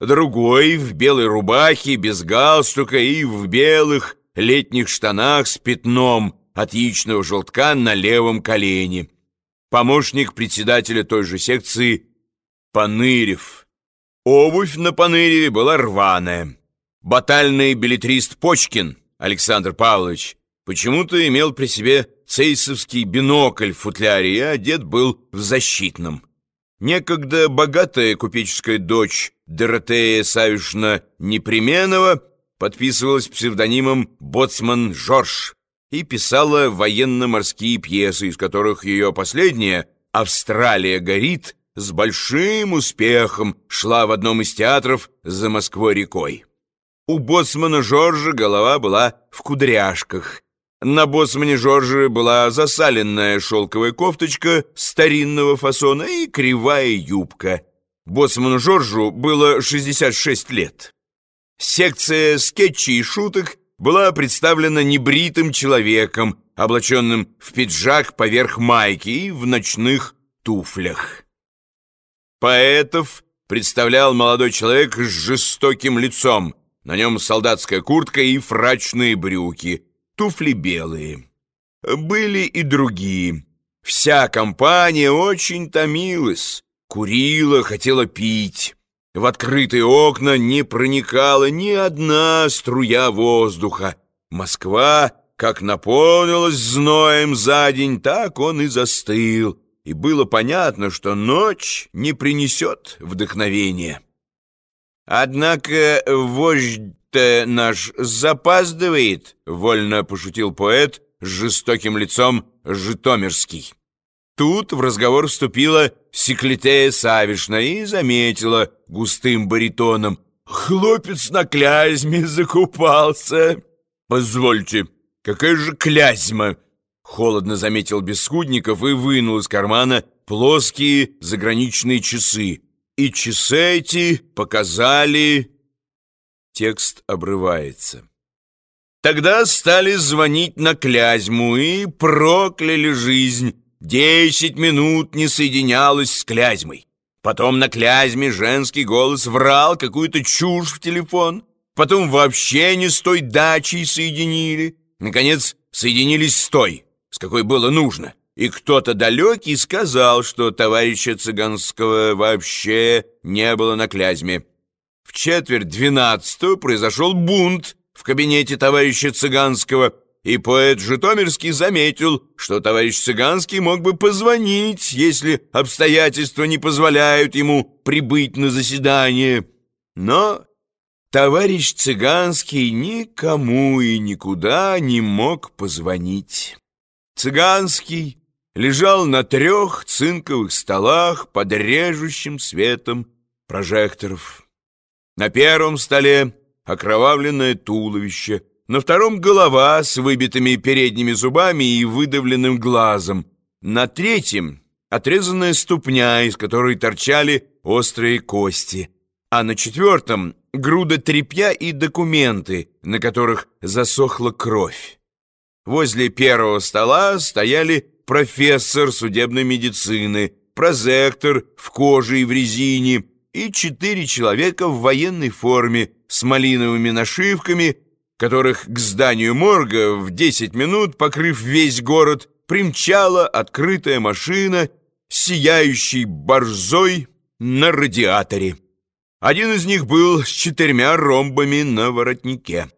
другой в белой рубахе, без галстука и в белых летних штанах с пятном от яичного желтка на левом колене. Помощник председателя той же секции Панырев. Обувь на Паныреве была рваная. Батальный билетрист Почкин Александр Павлович почему-то имел при себе цейсовский бинокль в футляре и одет был в защитном. Некогда богатая купеческая дочь Доротея Савишна Непременова подписывалась псевдонимом «Боцман Жорж» и писала военно-морские пьесы, из которых ее последняя «Австралия горит» с большим успехом шла в одном из театров за Москвой-рекой. У боцмана Жоржа голова была в кудряшках, на боцмане Жоржа была засаленная шелковая кофточка старинного фасона и кривая юбка. Боцману Жоржу было 66 лет. Секция скетчей и шуток была представлена небритым человеком, облаченным в пиджак поверх майки и в ночных туфлях. Поэтов представлял молодой человек с жестоким лицом. На нем солдатская куртка и фрачные брюки – туфли белые. Были и другие. Вся компания очень томилась, курила, хотела пить. В открытые окна не проникала ни одна струя воздуха. Москва как наполнилась зноем за день, так он и застыл. И было понятно, что ночь не принесет вдохновения. Однако вождь «Ты наш запаздывает», — вольно пошутил поэт с жестоким лицом Житомирский. Тут в разговор вступила Секлитея Савишна и заметила густым баритоном. «Хлопец на клязьме закупался». «Позвольте, какая же клязьма?» Холодно заметил Бесхудников и вынул из кармана плоские заграничные часы. И часы эти показали Текст обрывается. Тогда стали звонить на Клязьму и прокляли жизнь. Десять минут не соединялась с Клязьмой. Потом на Клязьме женский голос врал какую-то чушь в телефон. Потом вообще не с той дачей соединили. Наконец, соединились с той, с какой было нужно. И кто-то далекий сказал, что товарища Цыганского вообще не было на Клязьме. В четверть двенадцатого произошел бунт в кабинете товарища Цыганского, и поэт Житомирский заметил, что товарищ Цыганский мог бы позвонить, если обстоятельства не позволяют ему прибыть на заседание. Но товарищ Цыганский никому и никуда не мог позвонить. Цыганский лежал на трех цинковых столах под режущим светом прожекторов. На первом столе окровавленное туловище, на втором голова с выбитыми передними зубами и выдавленным глазом, на третьем отрезанная ступня, из которой торчали острые кости, а на четвертом груда тряпья и документы, на которых засохла кровь. Возле первого стола стояли профессор судебной медицины, прозектор в коже и в резине, и четыре человека в военной форме с малиновыми нашивками, которых к зданию морга в десять минут, покрыв весь город, примчала открытая машина, сияющей борзой на радиаторе. Один из них был с четырьмя ромбами на воротнике.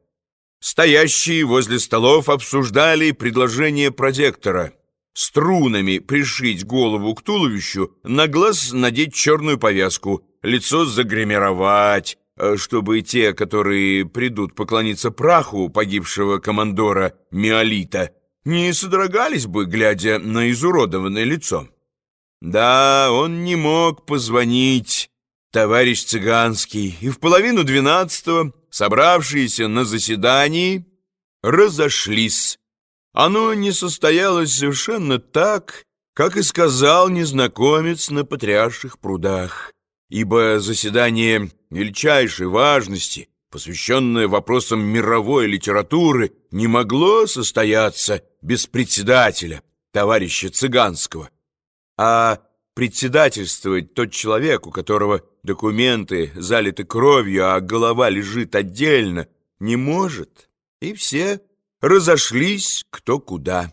Стоящие возле столов обсуждали предложение прозектора — струнами пришить голову к туловищу, на глаз надеть черную повязку, лицо загримировать, чтобы те, которые придут поклониться праху погибшего командора Миолита, не содрогались бы, глядя на изуродованное лицо. Да, он не мог позвонить, товарищ Цыганский, и в половину двенадцатого собравшиеся на заседании разошлись. Оно не состоялось совершенно так, как и сказал незнакомец на потрясших прудах, ибо заседание величайшей важности, посвященное вопросам мировой литературы, не могло состояться без председателя, товарища Цыганского. А председательствовать тот человек, у которого документы залиты кровью, а голова лежит отдельно, не может, и все разошлись кто куда.